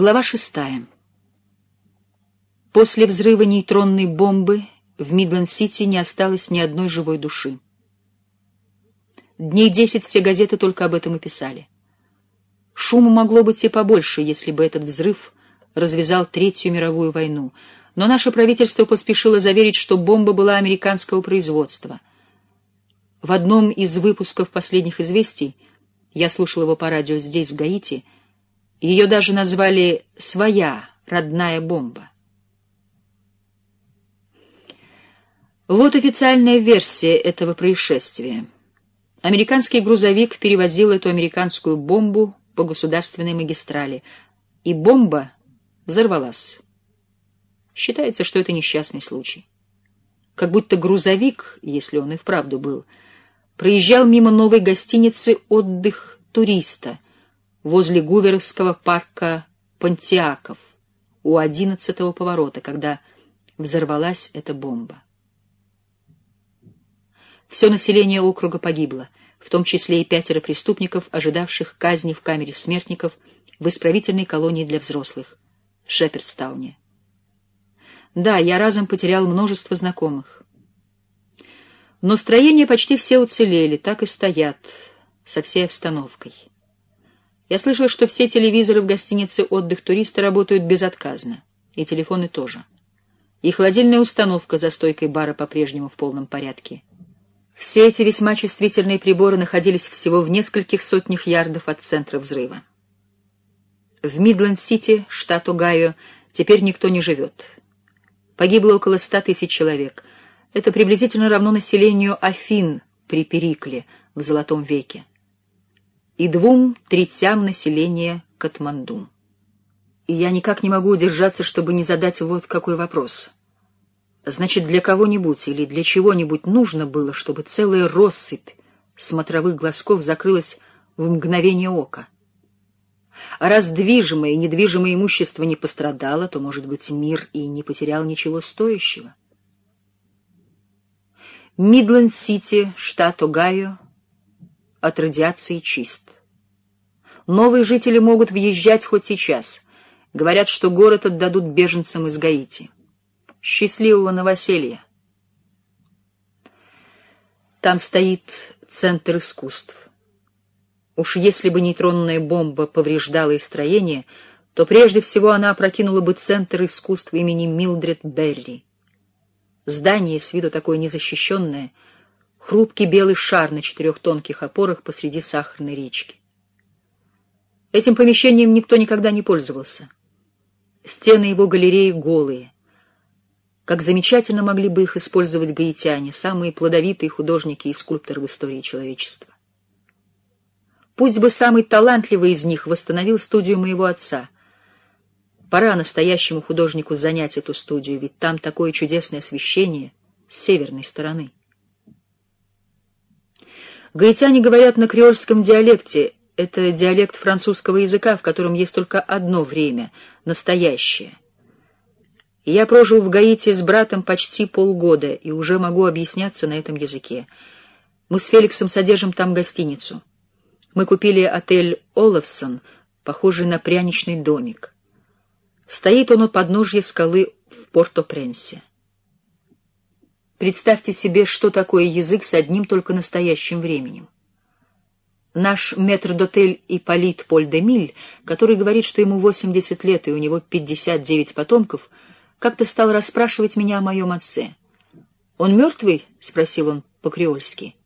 Глава шестая. После взрыва нейтронной бомбы в Мидленд-Сити не осталось ни одной живой души. Дней десять все газеты только об этом и писали. Шума могло быть и побольше, если бы этот взрыв развязал Третью мировую войну, но наше правительство поспешило заверить, что бомба была американского производства. В одном из выпусков последних известий, я слушал его по радио здесь, в Гаити, ее даже назвали «своя родная бомба». Вот официальная версия этого происшествия. Американский грузовик перевозил эту американскую бомбу по государственной магистрали, и бомба взорвалась. Считается, что это несчастный случай. Как будто грузовик, если он и вправду был, проезжал мимо новой гостиницы «Отдых туриста» возле Гуверовского парка Пантиаков у одиннадцатого поворота, когда взорвалась эта бомба. Все население округа погибло, в том числе и пятеро преступников, ожидавших казни в камере смертников в исправительной колонии для взрослых в Шеперстауне. Да, я разом потерял множество знакомых. Но строения почти все уцелели, так и стоят, со всей обстановкой. Я слышал, что все телевизоры в гостинице «Отдых туриста» работают безотказно, и телефоны тоже. И холодильная установка за стойкой бара по-прежнему в полном порядке. Все эти весьма чувствительные приборы находились всего в нескольких сотнях ярдов от центра взрыва. В Мидленд-Сити, штат Огайо, теперь никто не живет. Погибло около ста тысяч человек. Это приблизительно равно населению Афин при Перикле в Золотом веке и двум третям населения Катманду. И я никак не могу удержаться, чтобы не задать вот какой вопрос — Значит, для кого-нибудь или для чего-нибудь нужно было, чтобы целая россыпь смотровых глазков закрылась в мгновение ока. А раз движимое и недвижимое имущество не пострадало, то, может быть, мир и не потерял ничего стоящего. Мидленд-Сити, штат Огайо, от радиации чист. Новые жители могут въезжать хоть сейчас. Говорят, что город отдадут беженцам из Гаити. Счастливого новоселья! Там стоит Центр искусств. Уж если бы нейтронная бомба повреждала и строение, то прежде всего она опрокинула бы Центр искусств имени Милдред Берри. Здание с виду такое незащищенное, хрупкий белый шар на четырех тонких опорах посреди сахарной речки. Этим помещением никто никогда не пользовался. Стены его галереи голые — как замечательно могли бы их использовать гаитяне, самые плодовитые художники и скульпторы в истории человечества. Пусть бы самый талантливый из них восстановил студию моего отца. Пора настоящему художнику занять эту студию, ведь там такое чудесное освещение с северной стороны. Гаитяне говорят на креольском диалекте. Это диалект французского языка, в котором есть только одно время — настоящее. Я прожил в Гаити с братом почти полгода и уже могу объясняться на этом языке. Мы с Феликсом содержим там гостиницу. Мы купили отель «Олафсон», похожий на пряничный домик. Стоит он у подножья скалы в Порто-Пренсе. Представьте себе, что такое язык с одним только настоящим временем. Наш метрдотель Ипполит Поль де Миль, который говорит, что ему 80 лет и у него 59 потомков — как-то стал расспрашивать меня о моем отце. «Он мертвый?» — спросил он по-креольски.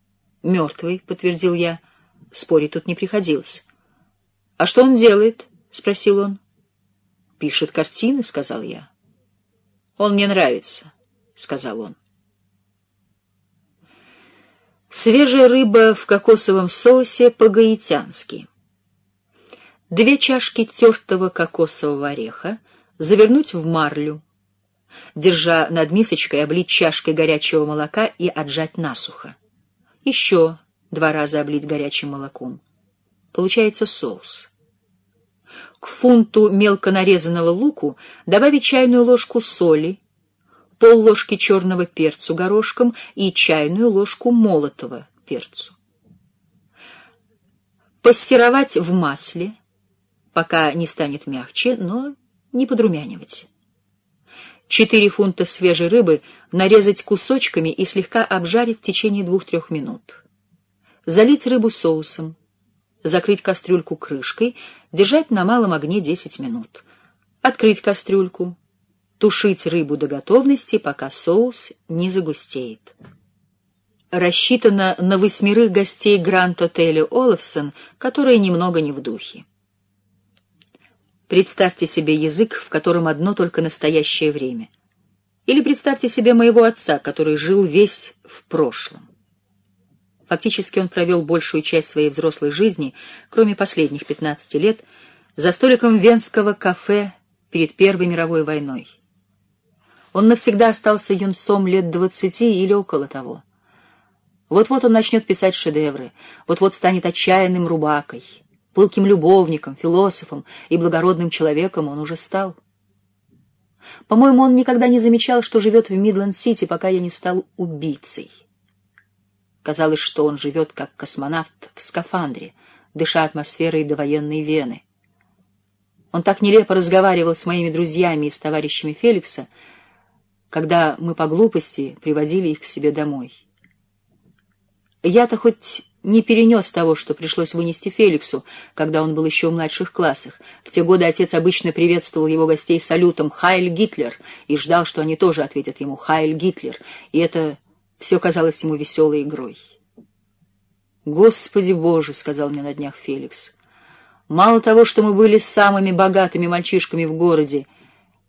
«Мертвый», — подтвердил я. Спорить тут не приходилось. «А что он делает?» — спросил он. «Пишет картины», — сказал я. «Он мне нравится», — сказал он. Свежая рыба в кокосовом соусе по-гаитянски. Две чашки тертого кокосового ореха завернуть в марлю, держа над мисочкой, облить чашкой горячего молока и отжать насухо. Еще два раза облить горячим молоком. Получается соус. К фунту мелко нарезанного луку добавить чайную ложку соли, пол ложки черного перцу горошком и чайную ложку молотого перцу. Пассеровать в масле, пока не станет мягче, но не подрумянивать. Четыре фунта свежей рыбы нарезать кусочками и слегка обжарить в течение двух-трех минут. Залить рыбу соусом, закрыть кастрюльку крышкой, держать на малом огне 10 минут. Открыть кастрюльку, тушить рыбу до готовности, пока соус не загустеет. Рассчитано на восьмерых гостей Гранд-отеля Олафсон, которые немного не в духе. Представьте себе язык, в котором одно только настоящее время. Или представьте себе моего отца, который жил весь в прошлом. Фактически он провел большую часть своей взрослой жизни, кроме последних 15 лет, за столиком венского кафе перед Первой мировой войной. Он навсегда остался юнцом лет двадцати или около того. Вот-вот он начнет писать шедевры, вот-вот станет отчаянным рубакой, пылким любовником, философом и благородным человеком он уже стал. По-моему, он никогда не замечал, что живет в Мидленд-Сити, пока я не стал убийцей. Казалось, что он живет как космонавт в скафандре, дыша атмосферой довоенной Вены. Он так нелепо разговаривал с моими друзьями и с товарищами Феликса, когда мы по глупости приводили их к себе домой. Я-то хоть не перенес того, что пришлось вынести Феликсу, когда он был еще в младших классах. В те годы отец обычно приветствовал его гостей салютом «Хайль Гитлер» и ждал, что они тоже ответят ему «Хайль Гитлер», и это все казалось ему веселой игрой. «Господи Боже!» — сказал мне на днях Феликс. «Мало того, что мы были самыми богатыми мальчишками в городе,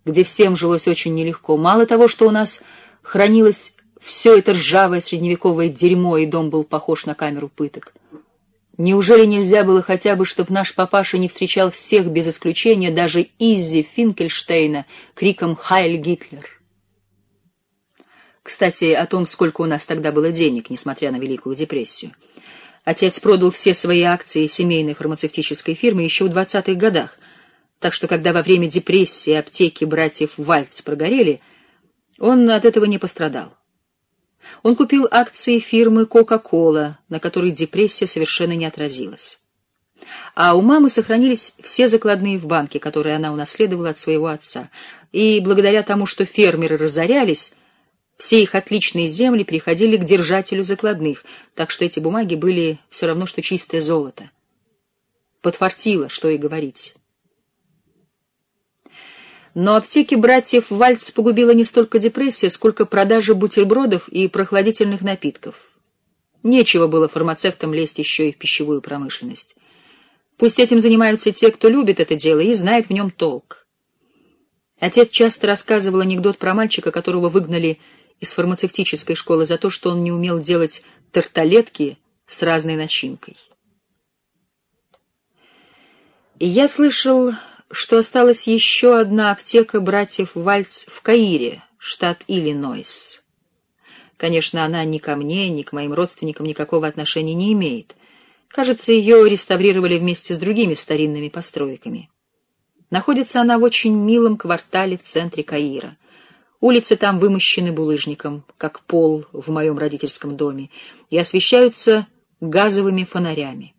где всем жилось очень нелегко, мало того, что у нас хранилось все это ржавое средневековое дерьмо, и дом был похож на камеру пыток. Неужели нельзя было хотя бы, чтобы наш папаша не встречал всех без исключения, даже Иззи Финкельштейна, криком «Хайль Гитлер»? Кстати, о том, сколько у нас тогда было денег, несмотря на Великую депрессию. Отец продал все свои акции семейной фармацевтической фирмы еще в 20-х годах, так что когда во время депрессии аптеки братьев Вальц прогорели, он от этого не пострадал. Он купил акции фирмы Coca-Cola, на которой депрессия совершенно не отразилась. А у мамы сохранились все закладные в банке, которые она унаследовала от своего отца. И благодаря тому, что фермеры разорялись, все их отличные земли приходили к держателю закладных, так что эти бумаги были все равно, что чистое золото. Подфартило, что и говорить. Но аптеки братьев Вальц погубила не столько депрессия, сколько продажа бутербродов и прохладительных напитков. Нечего было фармацевтам лезть еще и в пищевую промышленность. Пусть этим занимаются те, кто любит это дело и знает в нем толк. Отец часто рассказывал анекдот про мальчика, которого выгнали из фармацевтической школы за то, что он не умел делать тарталетки с разной начинкой. И я слышал, что осталась еще одна аптека братьев Вальц в Каире, штат Иллинойс. Конечно, она ни ко мне, ни к моим родственникам никакого отношения не имеет. Кажется, ее реставрировали вместе с другими старинными постройками. Находится она в очень милом квартале в центре Каира — Улицы там вымощены булыжником, как пол в моем родительском доме, и освещаются газовыми фонарями.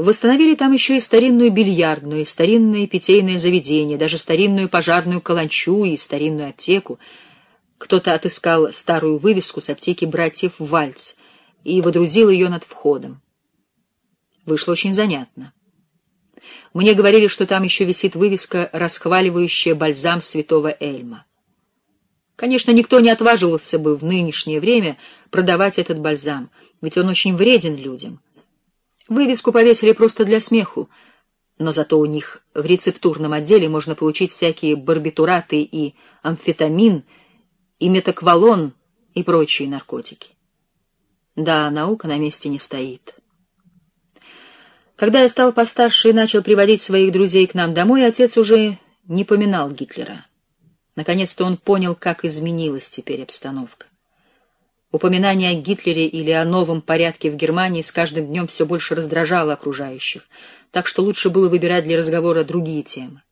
Восстановили там еще и старинную бильярдную, и старинное питейное заведение, даже старинную пожарную каланчу и старинную аптеку. Кто-то отыскал старую вывеску с аптеки братьев Вальц и водрузил ее над входом. Вышло очень занятно. Мне говорили, что там еще висит вывеска, расхваливающая бальзам святого Эльма. Конечно, никто не отваживался бы в нынешнее время продавать этот бальзам, ведь он очень вреден людям. Вывеску повесили просто для смеху, но зато у них в рецептурном отделе можно получить всякие барбитураты и амфетамин, и метаквалон, и прочие наркотики. Да, наука на месте не стоит. Когда я стал постарше и начал приводить своих друзей к нам домой, отец уже не поминал Гитлера. Наконец-то он понял, как изменилась теперь обстановка. Упоминание о Гитлере или о новом порядке в Германии с каждым днем все больше раздражало окружающих, так что лучше было выбирать для разговора другие темы.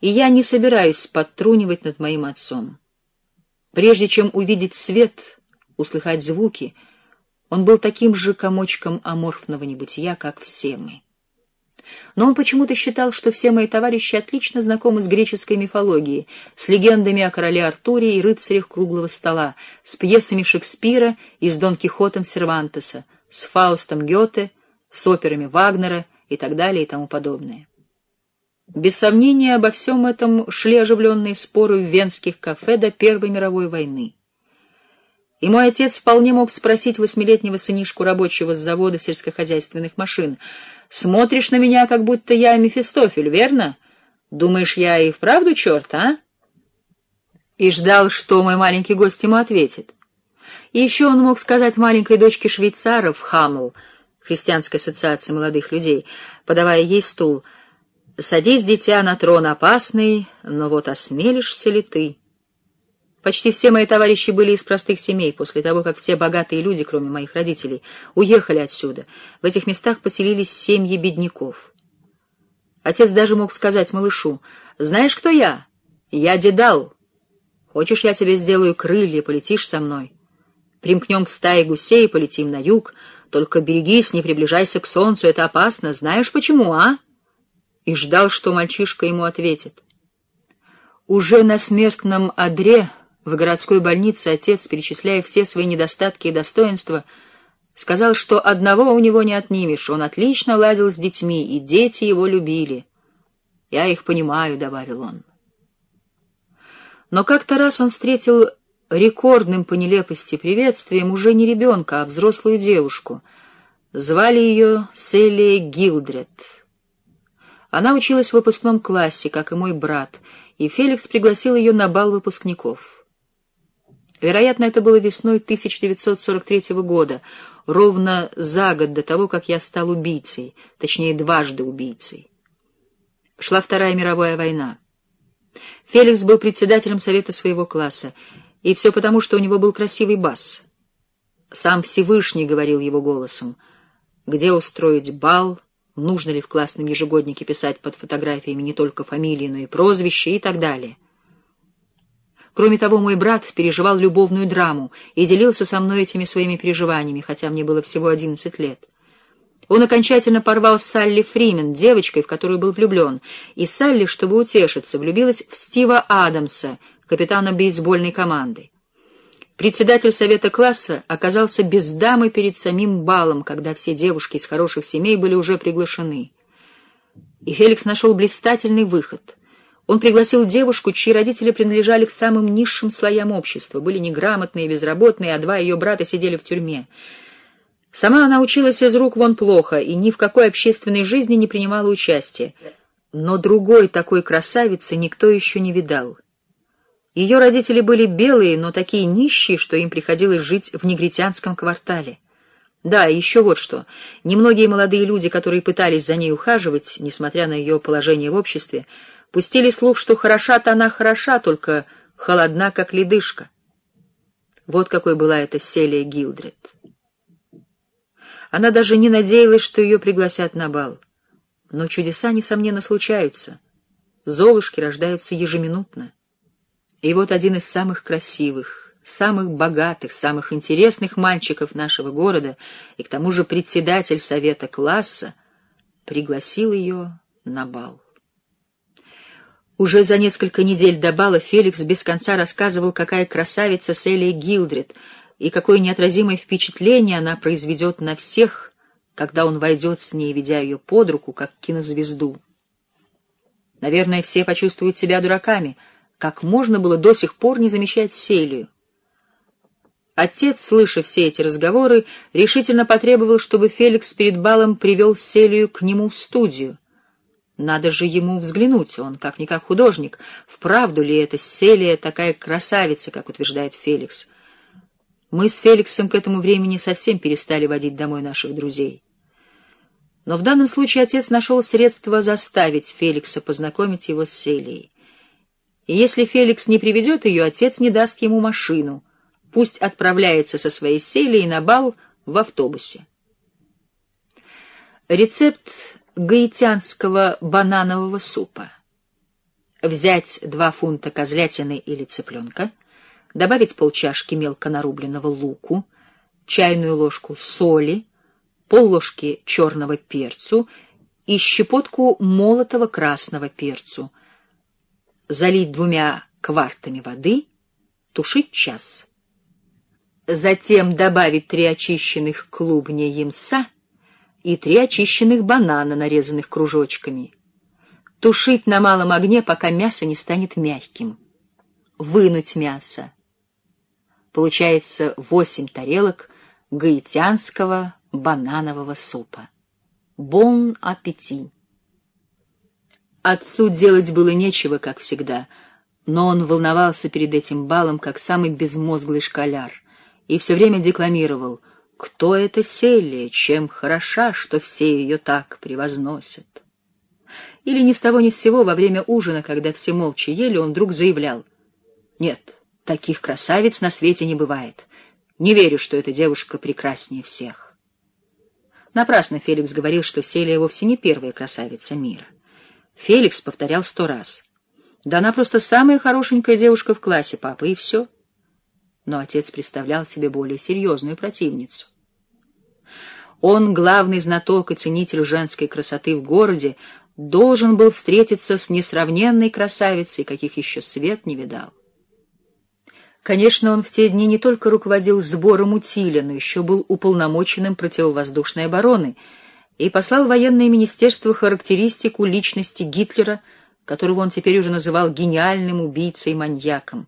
И я не собираюсь подтрунивать над моим отцом. Прежде чем увидеть свет, услыхать звуки — он был таким же комочком аморфного небытия, как все мы. Но он почему-то считал, что все мои товарищи отлично знакомы с греческой мифологией, с легендами о короле Артуре и рыцарях круглого стола, с пьесами Шекспира и с Дон Кихотом Сервантеса, с Фаустом Гёте, с операми Вагнера и так далее и тому подобное. Без сомнения, обо всем этом шли оживленные споры в венских кафе до Первой мировой войны. И мой отец вполне мог спросить восьмилетнего сынишку рабочего с завода сельскохозяйственных машин, «Смотришь на меня, как будто я Мефистофель, верно? Думаешь, я и вправду черт, а?» И ждал, что мой маленький гость ему ответит. И еще он мог сказать маленькой дочке швейцаров, Хамл, христианской ассоциации молодых людей, подавая ей стул — Садись, дитя, на трон опасный, но вот осмелишься ли ты? Почти все мои товарищи были из простых семей, после того, как все богатые люди, кроме моих родителей, уехали отсюда. В этих местах поселились семьи бедняков. Отец даже мог сказать малышу, «Знаешь, кто я? Я Дедал. Хочешь, я тебе сделаю крылья, полетишь со мной? Примкнем к стае гусей и полетим на юг. Только берегись, не приближайся к солнцу, это опасно. Знаешь почему, а?» и ждал, что мальчишка ему ответит. Уже на смертном одре в городской больнице отец, перечисляя все свои недостатки и достоинства, сказал, что одного у него не отнимешь, он отлично ладил с детьми, и дети его любили. «Я их понимаю», — добавил он. Но как-то раз он встретил рекордным по нелепости приветствием уже не ребенка, а взрослую девушку. Звали ее Селия Гилдред. Она училась в выпускном классе, как и мой брат, и Феликс пригласил ее на бал выпускников. Вероятно, это было весной 1943 года, ровно за год до того, как я стал убийцей, точнее, дважды убийцей. Шла Вторая мировая война. Феликс был председателем совета своего класса, и все потому, что у него был красивый бас. Сам Всевышний говорил его голосом, где устроить бал, нужно ли в классном ежегоднике писать под фотографиями не только фамилии, но и прозвища и так далее. Кроме того, мой брат переживал любовную драму и делился со мной этими своими переживаниями, хотя мне было всего одиннадцать лет. Он окончательно порвал Салли Фримен, девочкой, в которую был влюблен, и Салли, чтобы утешиться, влюбилась в Стива Адамса, капитана бейсбольной команды. Председатель совета класса оказался без дамы перед самим балом, когда все девушки из хороших семей были уже приглашены. И Феликс нашел блистательный выход. Он пригласил девушку, чьи родители принадлежали к самым низшим слоям общества, были неграмотные, безработные, а два ее брата сидели в тюрьме. Сама она училась из рук вон плохо и ни в какой общественной жизни не принимала участия. Но другой такой красавицы никто еще не видал. Ее родители были белые, но такие нищие, что им приходилось жить в негритянском квартале. Да, и еще вот что. Немногие молодые люди, которые пытались за ней ухаживать, несмотря на ее положение в обществе, пустили слух, что хороша-то она хороша, только холодна, как ледышка. Вот какой была эта Селия Гилдред. Она даже не надеялась, что ее пригласят на бал. Но чудеса, несомненно, случаются. Золушки рождаются ежеминутно. И вот один из самых красивых, самых богатых, самых интересных мальчиков нашего города, и к тому же председатель совета класса, пригласил ее на бал. Уже за несколько недель до бала Феликс без конца рассказывал, какая красавица Селия Гилдрид и какое неотразимое впечатление она произведет на всех, когда он войдет с ней, ведя ее под руку, как кинозвезду. Наверное, все почувствуют себя дураками — как можно было до сих пор не замечать Селию? Отец, слыша все эти разговоры, решительно потребовал, чтобы Феликс перед балом привел Селию к нему в студию. Надо же ему взглянуть, он как-никак художник. Вправду ли это Селия такая красавица, как утверждает Феликс? Мы с Феликсом к этому времени совсем перестали водить домой наших друзей. Но в данном случае отец нашел средство заставить Феликса познакомить его с Селией. И если Феликс не приведет ее, отец не даст ему машину. Пусть отправляется со своей селей на бал в автобусе. Рецепт гаитянского бананового супа. Взять два фунта козлятины или цыпленка, добавить полчашки мелко нарубленного луку, чайную ложку соли, полложки черного перцу и щепотку молотого красного перцу. Залить двумя квартами воды, тушить час. Затем добавить три очищенных клубня ямса и три очищенных банана, нарезанных кружочками. Тушить на малом огне, пока мясо не станет мягким. Вынуть мясо. Получается восемь тарелок гаитянского бананового супа. Бон аппетит! Отцу делать было нечего, как всегда, но он волновался перед этим балом, как самый безмозглый школяр, и все время декламировал «Кто это Селия? Чем хороша, что все ее так превозносят?» Или ни с того ни с сего во время ужина, когда все молча ели, он вдруг заявлял «Нет, таких красавиц на свете не бывает. Не верю, что эта девушка прекраснее всех. Напрасно Феликс говорил, что Селия вовсе не первая красавица мира. Феликс повторял сто раз. Да она просто самая хорошенькая девушка в классе, папа, и все. Но отец представлял себе более серьезную противницу. Он, главный знаток и ценитель женской красоты в городе, должен был встретиться с несравненной красавицей, каких еще свет не видал. Конечно, он в те дни не только руководил сбором утиля, но еще был уполномоченным противовоздушной обороны и послал в военное министерство характеристику личности Гитлера, которого он теперь уже называл гениальным убийцей-маньяком.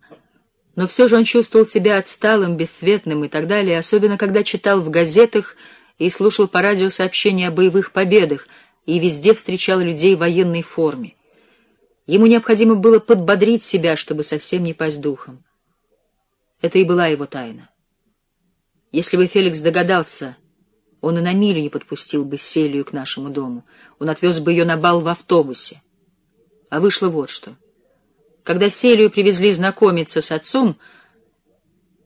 Но все же он чувствовал себя отсталым, бесцветным и так далее, особенно когда читал в газетах и слушал по радио сообщения о боевых победах, и везде встречал людей в военной форме. Ему необходимо было подбодрить себя, чтобы совсем не пасть духом. Это и была его тайна. Если бы Феликс догадался, он и на милю не подпустил бы Селию к нашему дому. Он отвез бы ее на бал в автобусе. А вышло вот что. Когда Селию привезли знакомиться с отцом,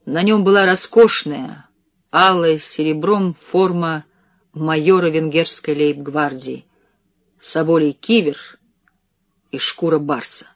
на нем была роскошная, алая с серебром форма майора венгерской лейб-гвардии, соболей кивер и шкура барса.